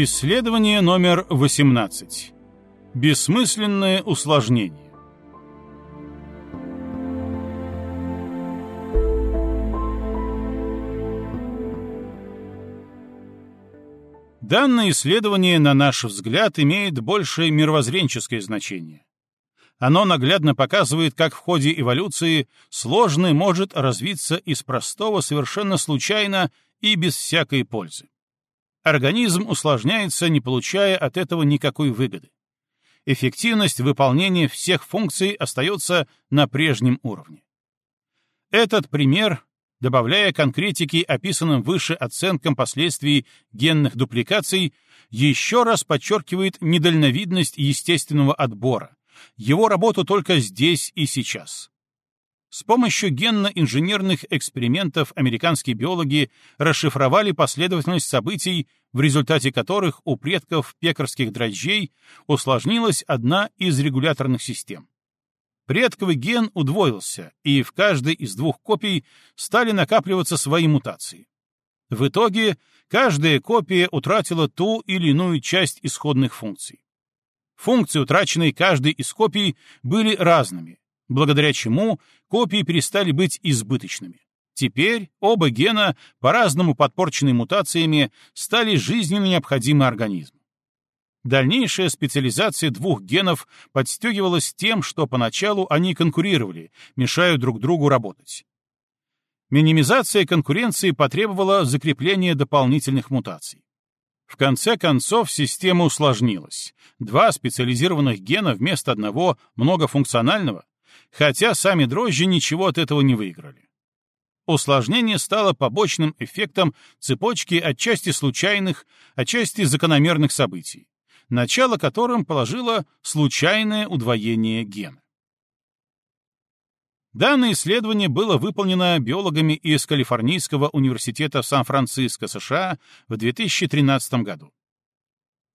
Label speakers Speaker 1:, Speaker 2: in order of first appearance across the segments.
Speaker 1: Исследование номер 18. Бессмысленное усложнение. Данное исследование, на наш взгляд, имеет большее мировоззренческое значение. Оно наглядно показывает, как в ходе эволюции сложное может развиться из простого совершенно случайно и без всякой пользы. Организм усложняется, не получая от этого никакой выгоды. Эффективность выполнения всех функций остается на прежнем уровне. Этот пример, добавляя конкретики описанным выше оценкам последствий генных дупликаций, еще раз подчеркивает недальновидность естественного отбора, его работу только здесь и сейчас. С помощью генно-инженерных экспериментов американские биологи расшифровали последовательность событий, в результате которых у предков пекарских дрожжей усложнилась одна из регуляторных систем. Предковый ген удвоился, и в каждой из двух копий стали накапливаться свои мутации. В итоге каждая копия утратила ту или иную часть исходных функций. Функции, утраченные каждой из копий, были разными, благодаря чему копии перестали быть избыточными. Теперь оба гена, по-разному подпорченные мутациями, стали жизненно необходимы организму. Дальнейшая специализация двух генов подстегивалась тем, что поначалу они конкурировали, мешая друг другу работать. Минимизация конкуренции потребовала закрепления дополнительных мутаций. В конце концов, система усложнилась. Два специализированных гена вместо одного многофункционального, хотя сами дрожжи ничего от этого не выиграли. Усложнение стало побочным эффектом цепочки отчасти случайных, отчасти закономерных событий, начало которым положило случайное удвоение гена. Данное исследование было выполнено биологами из Калифорнийского университета в Сан-Франциско, США в 2013 году.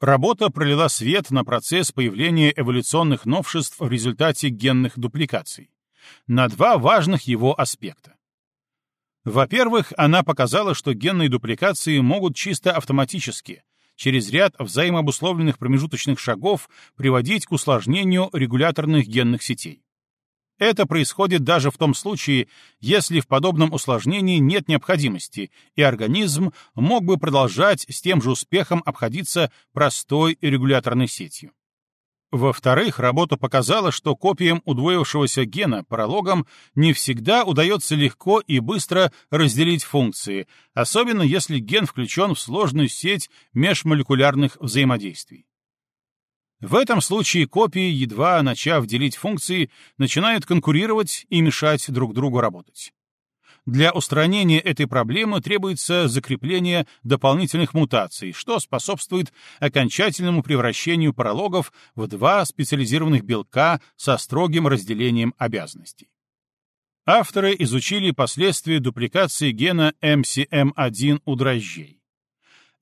Speaker 1: Работа пролила свет на процесс появления эволюционных новшеств в результате генных дупликаций, на два важных его аспекта. Во-первых, она показала, что генные дупликации могут чисто автоматически, через ряд взаимообусловленных промежуточных шагов, приводить к усложнению регуляторных генных сетей. Это происходит даже в том случае, если в подобном усложнении нет необходимости, и организм мог бы продолжать с тем же успехом обходиться простой регуляторной сетью. Во-вторых, работа показала, что копиям удвоившегося гена паралогам не всегда удается легко и быстро разделить функции, особенно если ген включен в сложную сеть межмолекулярных взаимодействий. В этом случае копии, едва начав делить функции, начинают конкурировать и мешать друг другу работать. Для устранения этой проблемы требуется закрепление дополнительных мутаций, что способствует окончательному превращению паралогов в два специализированных белка со строгим разделением обязанностей. Авторы изучили последствия дупликации гена MCM1 у дрожжей.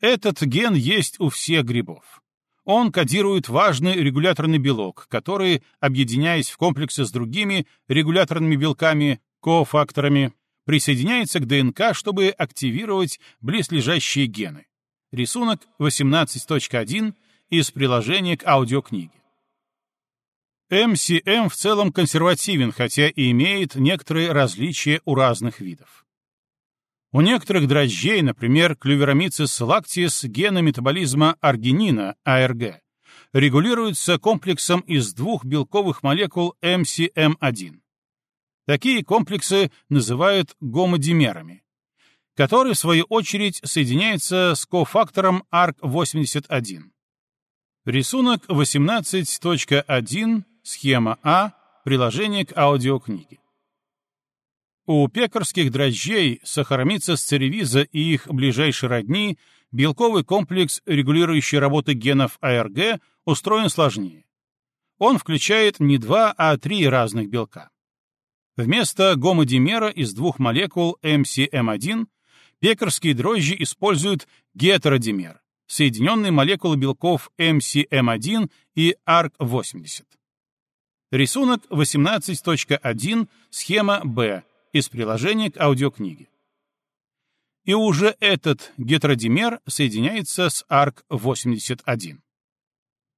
Speaker 1: Этот ген есть у всех грибов. Он кодирует важный регуляторный белок, который, объединяясь в комплексы с другими регуляторными белками, кофакторами, присоединяется к ДНК, чтобы активировать близлежащие гены. Рисунок 18.1 из приложения к аудиокниге. МСМ в целом консервативен, хотя и имеет некоторые различия у разных видов. У некоторых дрожжей, например, клюверомицис лактис, гены метаболизма аргинина, АРГ, регулируются комплексом из двух белковых молекул МСМ1. Такие комплексы называют гомодимерами, которые, в свою очередь, соединяются с кофактором ARC81. Рисунок 18.1, схема А, приложение к аудиокниге. У пекарских дрожжей сахаромицис церевиза и их ближайшие родни белковый комплекс, регулирующий работы генов АРГ, устроен сложнее. Он включает не два, а три разных белка. Вместо гомодимера из двух молекул МСМ1 пекарские дрожжи используют гетеродимер, соединенные молекулы белков МСМ1 и ARC80. Рисунок 18.1, схема Б, из приложения к аудиокниге. и уже этот гетеродимер соединяется с ARC81.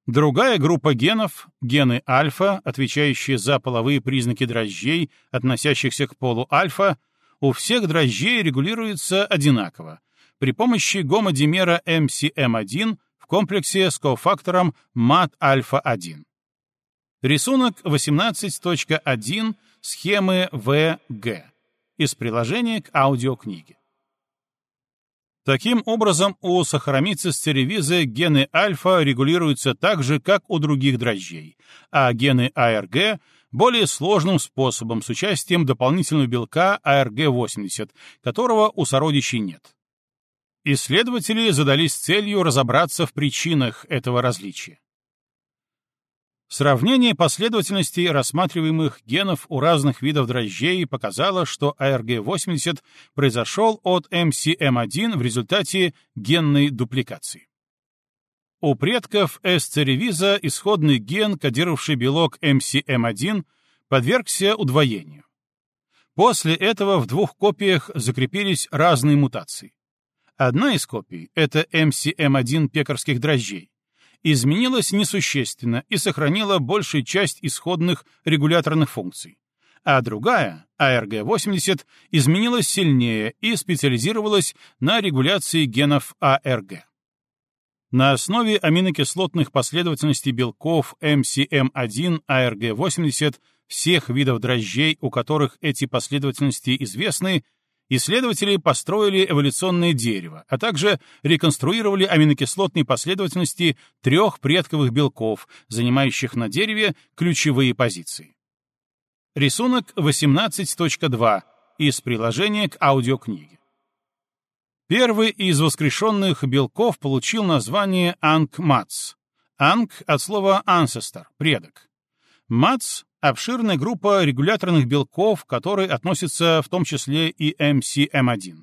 Speaker 1: Другая группа генов, гены альфа, отвечающие за половые признаки дрожжей, относящихся к полу альфа, у всех дрожжей регулируется одинаково при помощи гомодимера MCM1 в комплексе с кофактором MAT-альфа-1. Рисунок 18.1 схемы ВГ из приложения к аудиокниге. Таким образом, у сахаромицис церевизы гены альфа регулируются так же, как у других дрожжей, а гены АРГ более сложным способом с участием дополнительного белка АРГ-80, которого у сородичей нет. Исследователи задались целью разобраться в причинах этого различия. Сравнение последовательностей рассматриваемых генов у разных видов дрожжей показало, что ARG80 произошел от MCM1 в результате генной дупликации. У предков cerevisa исходный ген, кодировавший белок MCM1, подвергся удвоению. После этого в двух копиях закрепились разные мутации. Одна из копий — это MCM1 пекарских дрожжей, изменилась несущественно и сохранила большую часть исходных регуляторных функций. А другая, ARG80, изменилась сильнее и специализировалась на регуляции генов ARG. На основе аминокислотных последовательностей белков MCM1 ARG80 всех видов дрожжей, у которых эти последовательности известны, исследователи построили эволюционное дерево, а также реконструировали аминокислотные последовательности трех предковых белков, занимающих на дереве ключевые позиции. Рисунок 18.2 из приложения к аудиокниге. Первый из воскрешенных белков получил название Анг-Мац. Анг от слова ancestor — предок. Мац обширная группа регуляторных белков, к которой относится в том числе и MCM1.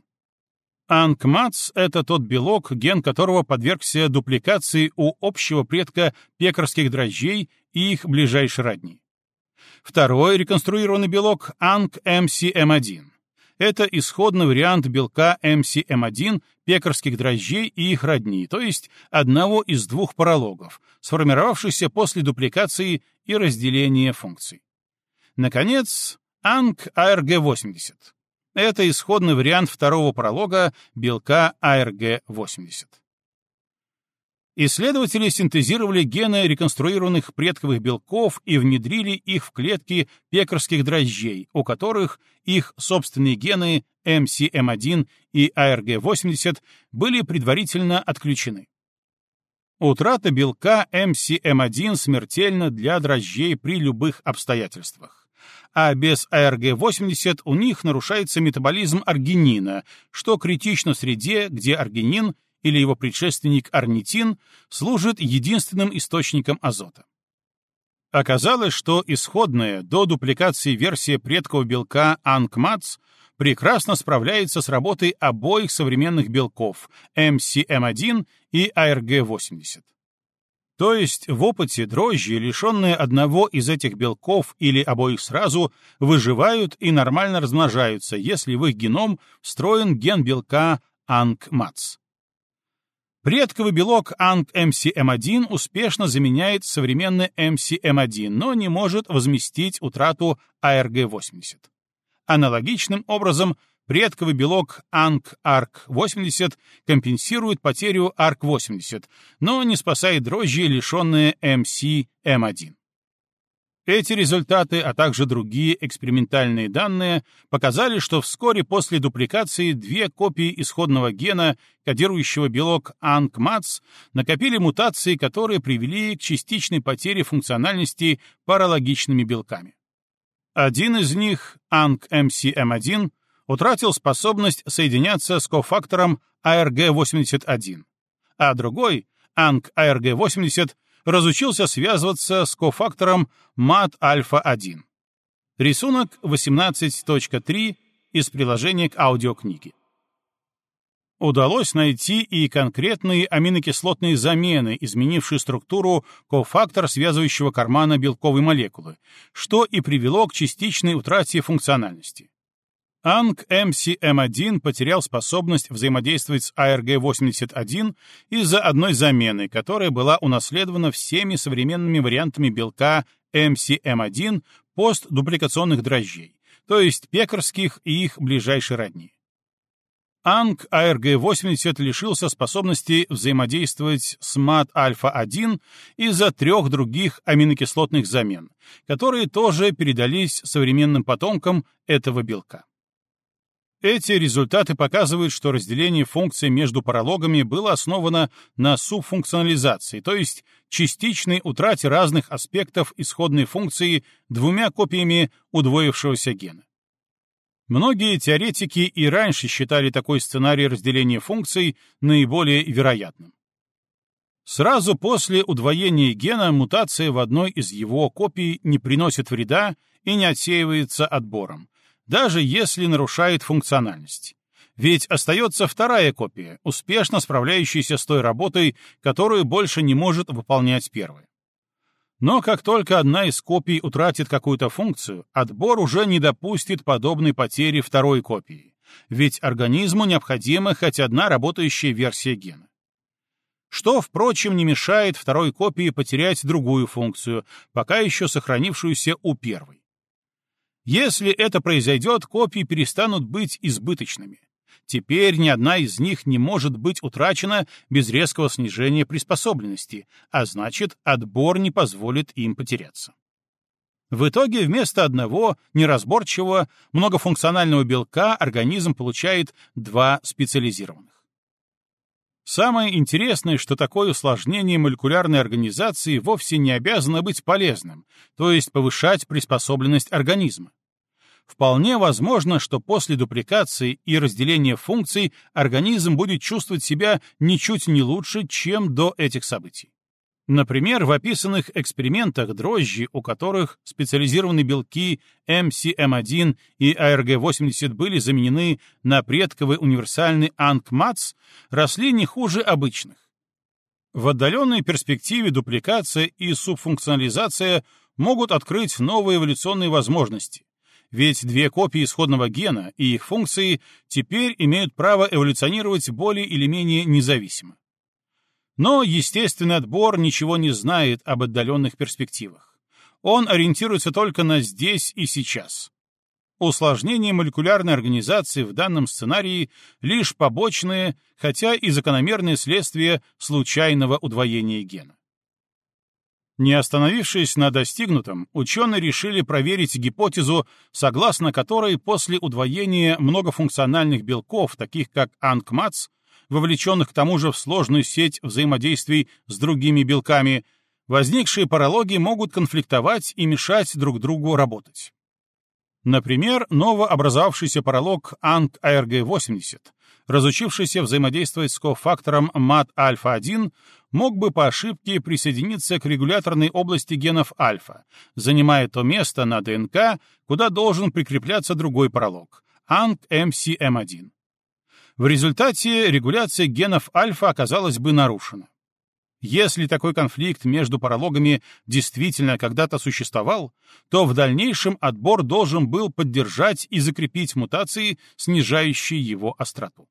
Speaker 1: Анкмац — это тот белок, ген которого подвергся дупликации у общего предка пекарских дрожжей и их ближайшей родни. Второй реконструированный белок — ANG-MCM1. Это исходный вариант белка MCM1 пекарских дрожжей и их родни, то есть одного из двух паралогов, сформировавшихся после дупликации и разделения функций. Наконец, ANG-ARG80. Это исходный вариант второго пролога белка ARG80. Исследователи синтезировали гены реконструированных предковых белков и внедрили их в клетки пекарских дрожжей, у которых их собственные гены MCM1 и ARG80 были предварительно отключены. Утрата белка MCM1 смертельна для дрожжей при любых обстоятельствах. А без ARG80 у них нарушается метаболизм аргинина, что критично в среде, где аргинин — или его предшественник орнитин служит единственным источником азота. Оказалось, что исходная до дупликации версия предков белка Анкмац прекрасно справляется с работой обоих современных белков MCM1 и ARG80. То есть в опыте дрожжи, лишенные одного из этих белков или обоих сразу, выживают и нормально размножаются, если в их геном встроен ген белка ANG-MATS. Предковый белок ANG-MCM1 успешно заменяет современный MCM1, но не может возместить утрату ARG80. Аналогичным образом, предковый белок ANG-ARC80 компенсирует потерю ARC80, но не спасает дрожжи, лишенные MCM1. Эти результаты, а также другие экспериментальные данные показали, что вскоре после дупликации две копии исходного гена, кодирующего белок ANG-MATS, накопили мутации, которые привели к частичной потере функциональности паралогичными белками. Один из них, ANG-MCM1, утратил способность соединяться с кофактором ARG81, а другой, ANG-ARG80, разучился связываться с кофактором MAT-альфа-1. Рисунок 18.3 из приложения к аудиокниге. Удалось найти и конкретные аминокислотные замены, изменившие структуру кофактор связывающего кармана белковой молекулы, что и привело к частичной утрате функциональности. АНК-МСМ1 потерял способность взаимодействовать с АРГ-81 из-за одной замены, которая была унаследована всеми современными вариантами белка МСМ1 постдупликационных дрожжей, то есть пекарских и их ближайшей родни. АНК АРГ-80 лишился способности взаимодействовать с МАТ-альфа-1 из-за трех других аминокислотных замен, которые тоже передались современным потомкам этого белка. Эти результаты показывают, что разделение функций между паралогами было основано на субфункционализации, то есть частичной утрате разных аспектов исходной функции двумя копиями удвоившегося гена. Многие теоретики и раньше считали такой сценарий разделения функций наиболее вероятным. Сразу после удвоения гена мутация в одной из его копий не приносит вреда и не отсеивается отбором, даже если нарушает функциональность. Ведь остается вторая копия, успешно справляющаяся с той работой, которую больше не может выполнять первая. Но как только одна из копий утратит какую-то функцию, отбор уже не допустит подобной потери второй копии, ведь организму необходима хоть одна работающая версия гена. Что, впрочем, не мешает второй копии потерять другую функцию, пока еще сохранившуюся у первой. Если это произойдет, копии перестанут быть избыточными. Теперь ни одна из них не может быть утрачена без резкого снижения приспособленности, а значит, отбор не позволит им потеряться. В итоге вместо одного неразборчивого многофункционального белка организм получает два специализированных. Самое интересное, что такое усложнение молекулярной организации вовсе не обязано быть полезным, то есть повышать приспособленность организма. Вполне возможно, что после дупликации и разделения функций организм будет чувствовать себя ничуть не лучше, чем до этих событий. Например, в описанных экспериментах дрожжи, у которых специализированные белки MCM1 и ARG80 были заменены на предковый универсальный ANC-MATS, росли не хуже обычных. В отдаленной перспективе дупликация и субфункционализация могут открыть новые эволюционные возможности, ведь две копии исходного гена и их функции теперь имеют право эволюционировать более или менее независимо. Но естественный отбор ничего не знает об отдаленных перспективах. Он ориентируется только на здесь и сейчас. Усложнение молекулярной организации в данном сценарии лишь побочное, хотя и закономерное следствие случайного удвоения гена. Не остановившись на достигнутом, ученые решили проверить гипотезу, согласно которой после удвоения многофункциональных белков, таких как АНКМАЦ, вовлеченных к тому же в сложную сеть взаимодействий с другими белками, возникшие паралоги могут конфликтовать и мешать друг другу работать. Например, новообразовавшийся паралог АНК-АРГ-80, разучившийся взаимодействовать с кофактором МАТ-альфа-1, мог бы по ошибке присоединиться к регуляторной области генов альфа, занимая то место на ДНК, куда должен прикрепляться другой паралог — АНК-МСМ1. В результате регуляция генов альфа оказалась бы нарушена. Если такой конфликт между паралогами действительно когда-то существовал, то в дальнейшем отбор должен был поддержать и закрепить мутации, снижающие его остроту.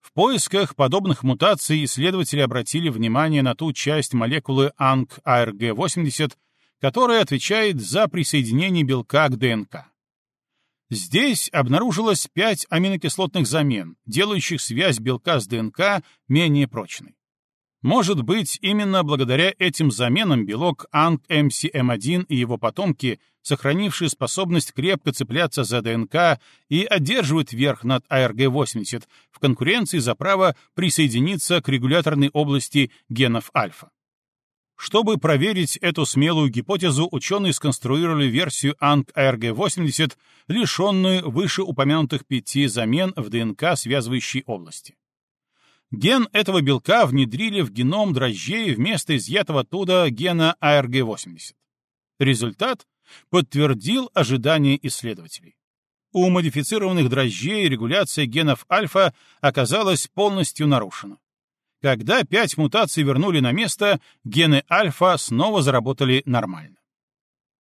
Speaker 1: В поисках подобных мутаций исследователи обратили внимание на ту часть молекулы АНК-АРГ-80, которая отвечает за присоединение белка к ДНК. Здесь обнаружилось пять аминокислотных замен, делающих связь белка с ДНК менее прочной. Может быть, именно благодаря этим заменам белок АНК-МСМ1 и его потомки, сохранившие способность крепко цепляться за ДНК и одерживают верх над АРГ-80 в конкуренции за право присоединиться к регуляторной области генов альфа. Чтобы проверить эту смелую гипотезу, ученые сконструировали версию АНК-АРГ-80, лишенную вышеупомянутых пяти замен в ДНК-связывающей области. Ген этого белка внедрили в геном дрожжей вместо изъятого оттуда гена ARG80. Результат подтвердил ожидания исследователей. У модифицированных дрожжей регуляция генов альфа оказалась полностью нарушена. Когда пять мутаций вернули на место, гены альфа снова заработали нормально.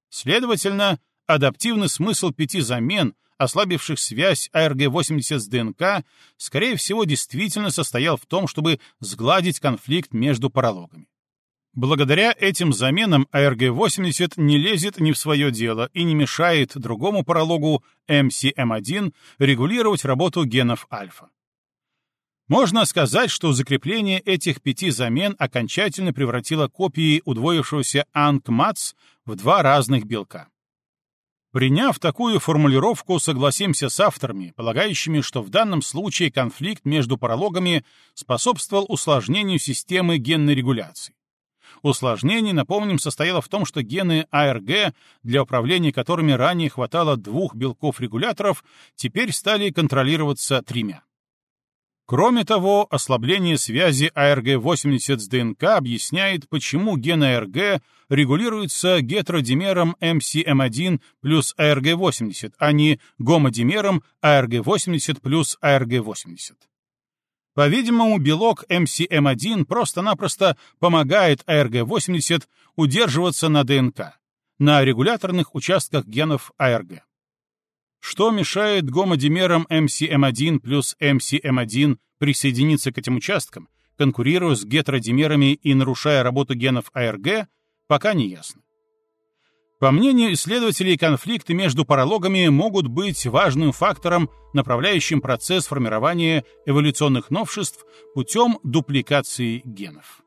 Speaker 1: Следовательно, адаптивный смысл пяти замен, ослабивших связь АРГ-80 с ДНК, скорее всего, действительно состоял в том, чтобы сгладить конфликт между паралогами. Благодаря этим заменам АРГ-80 не лезет ни в свое дело и не мешает другому паралогу MCM1 регулировать работу генов альфа. Можно сказать, что закрепление этих пяти замен окончательно превратило копии удвоившегося АНК-МАЦ в два разных белка. Приняв такую формулировку, согласимся с авторами, полагающими, что в данном случае конфликт между паралогами способствовал усложнению системы генной регуляции. Усложнение, напомним, состояло в том, что гены АРГ, для управления которыми ранее хватало двух белков-регуляторов, теперь стали контролироваться тремя. Кроме того, ослабление связи АРГ-80 с ДНК объясняет, почему ген АРГ регулируется гетеродимером МСМ1 плюс АРГ-80, а не гомодимером АРГ-80 плюс АРГ-80. По-видимому, белок MCM1 просто-напросто помогает АРГ-80 удерживаться на ДНК, на регуляторных участках генов АРГ. Что мешает гомодимерам MCM1 плюс MCM1 присоединиться к этим участкам, конкурируя с гетеродимерами и нарушая работу генов АРГ, пока не ясно. По мнению исследователей, конфликты между паралогами могут быть важным фактором, направляющим процесс формирования эволюционных новшеств путем дупликации генов.